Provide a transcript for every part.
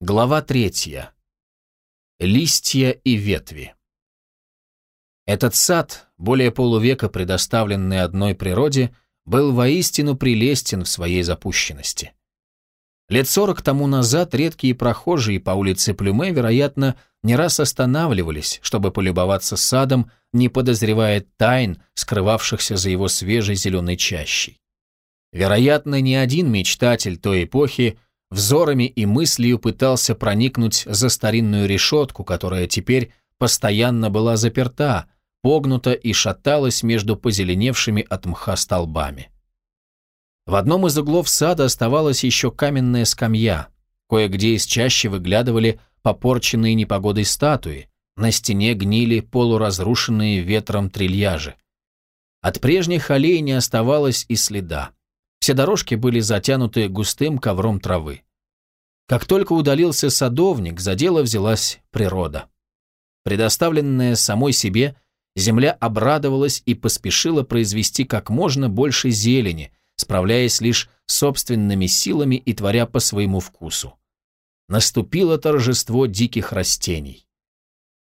Глава третья. Листья и ветви. Этот сад, более полувека предоставленный одной природе, был воистину прелестен в своей запущенности. Лет сорок тому назад редкие прохожие по улице Плюме, вероятно, не раз останавливались, чтобы полюбоваться садом, не подозревая тайн, скрывавшихся за его свежей зеленой чащей. Вероятно, ни один мечтатель той эпохи взорами и мыслью пытался проникнуть за старинную решетку, которая теперь постоянно была заперта, погнута и шаталась между позеленевшими от мха столбами. В одном из углов сада оставалась еще каменная скамья, кое-где из чаще выглядывали попорченные непогодой статуи, на стене гнили полуразрушенные ветром трильяжи. От прежних аллей не оставалось и следа. Все дорожки были затянуты густым ковром травы. Как только удалился садовник, за дело взялась природа. Предоставленная самой себе, земля обрадовалась и поспешила произвести как можно больше зелени, справляясь лишь собственными силами и творя по своему вкусу. Наступило торжество диких растений.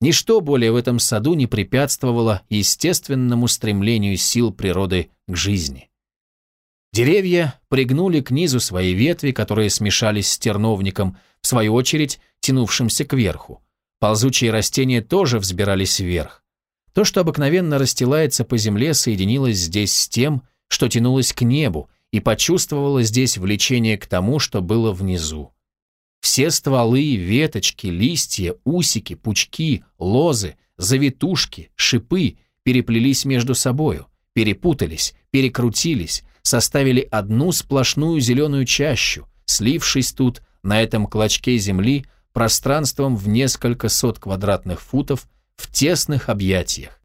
Ничто более в этом саду не препятствовало естественному стремлению сил природы к жизни. Деревья пригнули к низу свои ветви, которые смешались с терновником, в свою очередь тянувшимся кверху. Ползучие растения тоже взбирались вверх. То, что обыкновенно расстилается по земле, соединилось здесь с тем, что тянулось к небу, и почувствовало здесь влечение к тому, что было внизу. Все стволы, веточки, листья, усики, пучки, лозы, завитушки, шипы переплелись между собою, перепутались, перекрутились, составили одну сплошную зеленую чащу, слившись тут, на этом клочке земли, пространством в несколько сот квадратных футов, в тесных объятиях.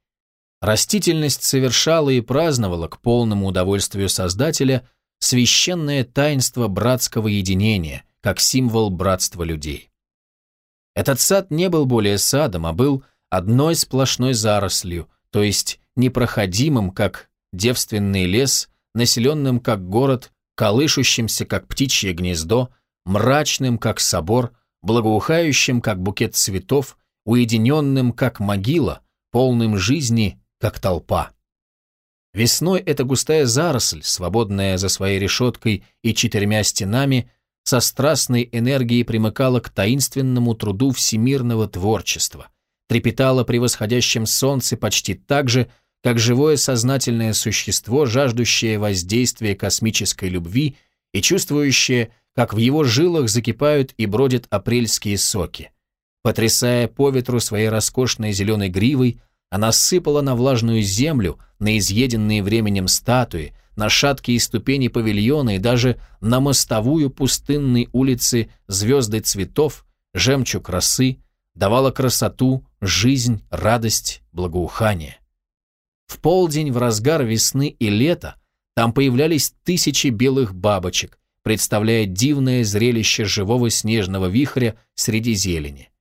Растительность совершала и праздновала к полному удовольствию Создателя священное таинство братского единения, как символ братства людей. Этот сад не был более садом, а был одной сплошной зарослью, то есть непроходимым, как девственный лес, населенным как город, колышущимся как птичье гнездо, мрачным как собор, благоухающим как букет цветов, уединенным как могила, полным жизни как толпа. Весной эта густая заросль, свободная за своей решеткой и четырьмя стенами, со страстной энергией примыкала к таинственному труду всемирного творчества, трепетала при восходящем солнце почти так же, как живое сознательное существо, жаждущее воздействия космической любви и чувствующее, как в его жилах закипают и бродят апрельские соки. Потрясая по ветру своей роскошной зеленой гривой, она сыпала на влажную землю, на изъеденные временем статуи, на шаткие ступени павильона и даже на мостовую пустынной улицы звезды цветов, жемчуг росы, давала красоту, жизнь, радость, благоухание. В полдень, в разгар весны и лета, там появлялись тысячи белых бабочек, представляя дивное зрелище живого снежного вихря среди зелени.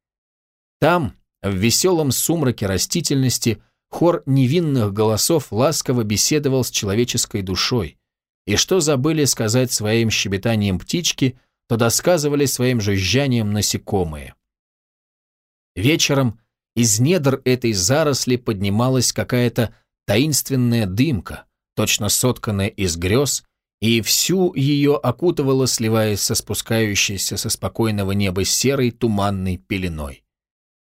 Там, в веселом сумраке растительности, хор невинных голосов ласково беседовал с человеческой душой, и что забыли сказать своим щебетанием птички, то досказывали своим жужжанием насекомые. Вечером из недр этой заросли поднималась какая-то таинственная дымка, точно сотканная из грез, и всю ее окутывала, сливаясь со спускающейся со спокойного неба серой туманной пеленой.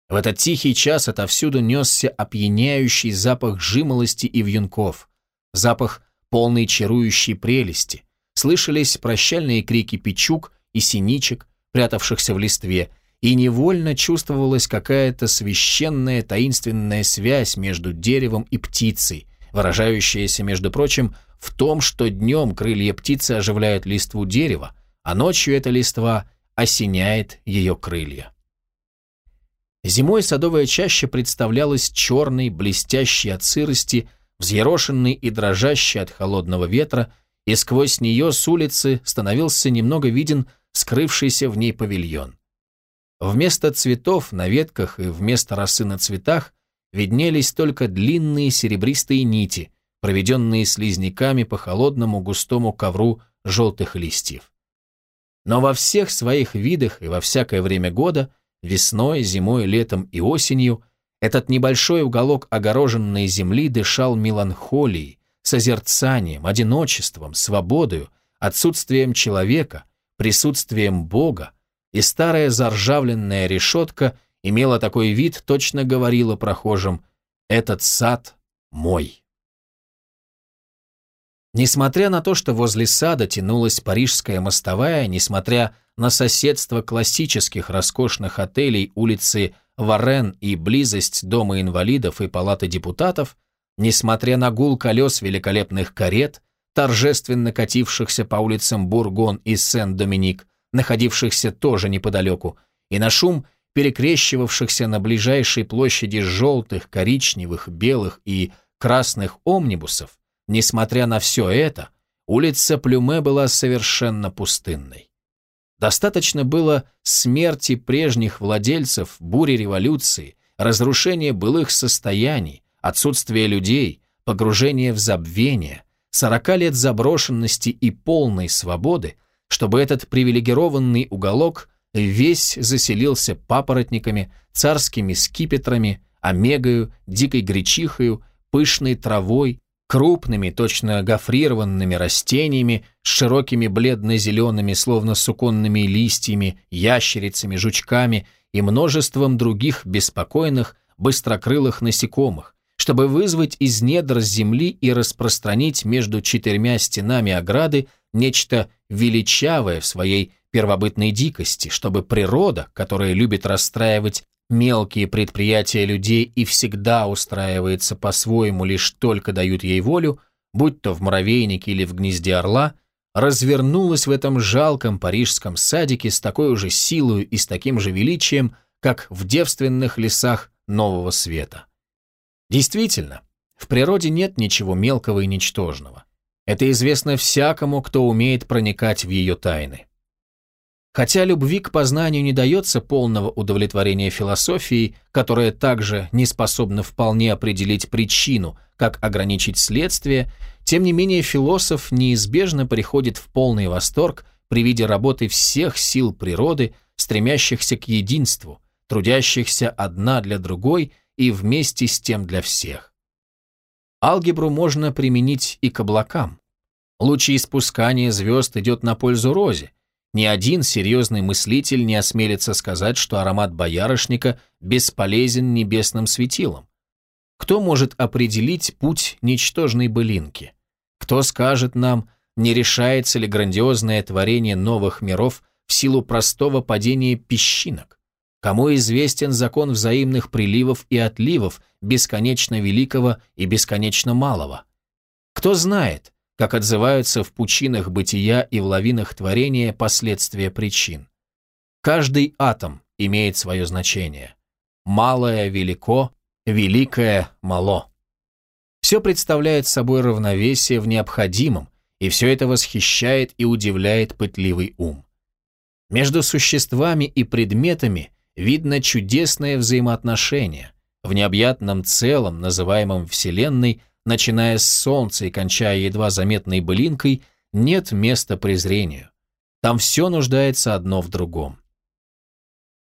В этот тихий час отовсюду несся опьяняющий запах жимолости и вьюнков, запах полной чарующей прелести, слышались прощальные крики печук и синичек, прятавшихся в листве, и невольно чувствовалась какая-то священная таинственная связь между деревом и птицей, выражающаяся, между прочим, в том, что днем крылья птицы оживляют листву дерева, а ночью эта листва осеняет ее крылья. Зимой садовая чаща представлялась черной, блестящей от сырости, взъерошенной и дрожащей от холодного ветра, и сквозь нее с улицы становился немного виден скрывшийся в ней павильон. Вместо цветов на ветках и вместо росы на цветах виднелись только длинные серебристые нити, проведенные слизняками по холодному густому ковру желтых листьев. Но во всех своих видах и во всякое время года, весной, зимой, летом и осенью, этот небольшой уголок огороженной земли дышал меланхолией, созерцанием, одиночеством, свободою, отсутствием человека, присутствием Бога, и старая заржавленная решетка имела такой вид, точно говорила прохожим «Этот сад мой». Несмотря на то, что возле сада тянулась парижская мостовая, несмотря на соседство классических роскошных отелей улицы Варен и близость Дома инвалидов и Палаты депутатов, несмотря на гул колес великолепных карет, торжественно катившихся по улицам Бургон и Сен-Доминик, находившихся тоже неподалеку, и на шум перекрещивавшихся на ближайшей площади желтых, коричневых, белых и красных омнибусов, Несмотря на все это, улица Плюме была совершенно пустынной. Достаточно было смерти прежних владельцев, бури революции, разрушения былых состояний, отсутствия людей, погружения в забвение, сорока лет заброшенности и полной свободы, чтобы этот привилегированный уголок весь заселился папоротниками, царскими скипетрами, омегою, дикой гречихою, пышной травой, крупными, точно гофрированными растениями с широкими бледно-зелеными, словно суконными листьями, ящерицами, жучками и множеством других беспокойных, быстрокрылых насекомых, чтобы вызвать из недр земли и распространить между четырьмя стенами ограды нечто величавое в своей первобытной дикости, чтобы природа, которая любит расстраивать Мелкие предприятия людей и всегда устраивается по-своему, лишь только дают ей волю, будь то в муравейнике или в гнезде орла, развернулась в этом жалком парижском садике с такой же силой и с таким же величием, как в девственных лесах Нового Света. Действительно, в природе нет ничего мелкого и ничтожного. Это известно всякому, кто умеет проникать в ее тайны. Хотя любви к познанию не дается полного удовлетворения философии, которая также не способна вполне определить причину, как ограничить следствие, тем не менее философ неизбежно приходит в полный восторг при виде работы всех сил природы, стремящихся к единству, трудящихся одна для другой и вместе с тем для всех. Алгебру можно применить и к облакам. Лучеиспускание звезд идет на пользу розе, ни один серьезный мыслитель не осмелится сказать, что аромат боярышника бесполезен небесным светилом. Кто может определить путь ничтожной былинки? Кто скажет нам, не решается ли грандиозное творение новых миров в силу простого падения песчинок? Кому известен закон взаимных приливов и отливов, бесконечно великого и бесконечно малого? Кто знает, как отзываются в пучинах бытия и в лавинах творения последствия причин. Каждый атом имеет свое значение. Малое – велико, великое – мало. Все представляет собой равновесие в необходимом, и все это восхищает и удивляет пытливый ум. Между существами и предметами видно чудесное взаимоотношение. В необъятном целом, называемом Вселенной, начиная с солнца и кончая едва заметной былинкой, нет места презрению. Там все нуждается одно в другом.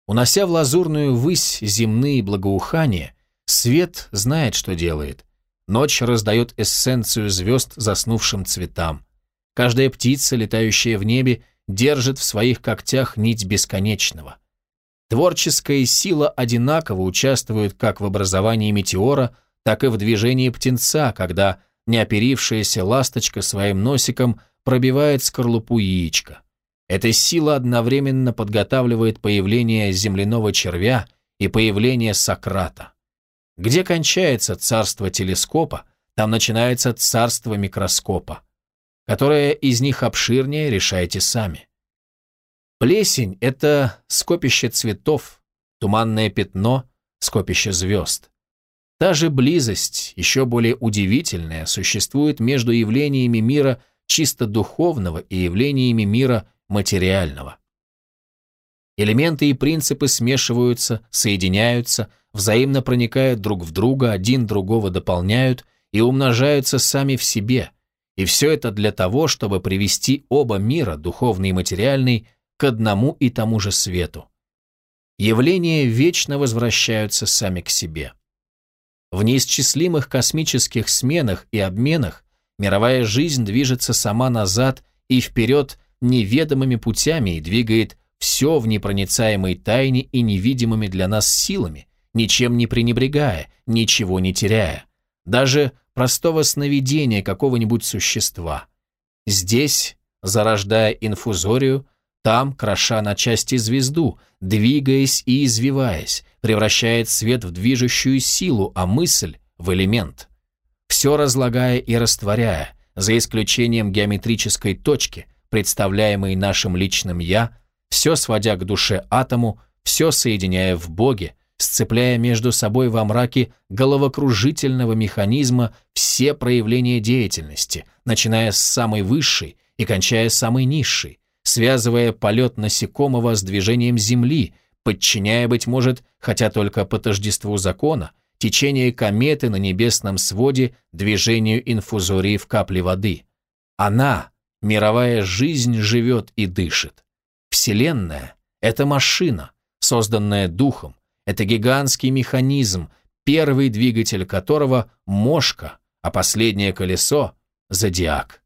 Унося в лазурную высь земные благоухания, свет знает, что делает. Ночь раздает эссенцию звезд заснувшим цветам. Каждая птица, летающая в небе, держит в своих когтях нить бесконечного. Творческая сила одинаково участвует как в образовании метеора, так и в движении птенца, когда неоперившаяся ласточка своим носиком пробивает скорлупу яичка. Эта сила одновременно подготавливает появление земляного червя и появление Сократа. Где кончается царство телескопа, там начинается царство микроскопа. Которое из них обширнее, решайте сами. Плесень – это скопище цветов, туманное пятно – скопище звезд. Та же близость, еще более удивительная, существует между явлениями мира чисто духовного и явлениями мира материального. Элементы и принципы смешиваются, соединяются, взаимно проникают друг в друга, один другого дополняют и умножаются сами в себе. И все это для того, чтобы привести оба мира, духовный и материальный, к одному и тому же свету. Явления вечно возвращаются сами к себе. В неисчислимых космических сменах и обменах мировая жизнь движется сама назад и вперед неведомыми путями и двигает все в непроницаемой тайне и невидимыми для нас силами, ничем не пренебрегая, ничего не теряя. Даже простого сновидения какого-нибудь существа. Здесь, зарождая инфузорию, там, кроша на части звезду, двигаясь и извиваясь, превращает свет в движущую силу, а мысль — в элемент. Все разлагая и растворяя, за исключением геометрической точки, представляемой нашим личным «я», все сводя к душе атому, все соединяя в Боге, сцепляя между собой во мраке головокружительного механизма все проявления деятельности, начиная с самой высшей и кончая самой низшей, связывая полет насекомого с движением Земли, подчиняя, быть может, хотя только по тождеству закона, течение кометы на небесном своде движению инфузории в капле воды. Она, мировая жизнь, живет и дышит. Вселенная — это машина, созданная духом, это гигантский механизм, первый двигатель которого — мошка, а последнее колесо — зодиак.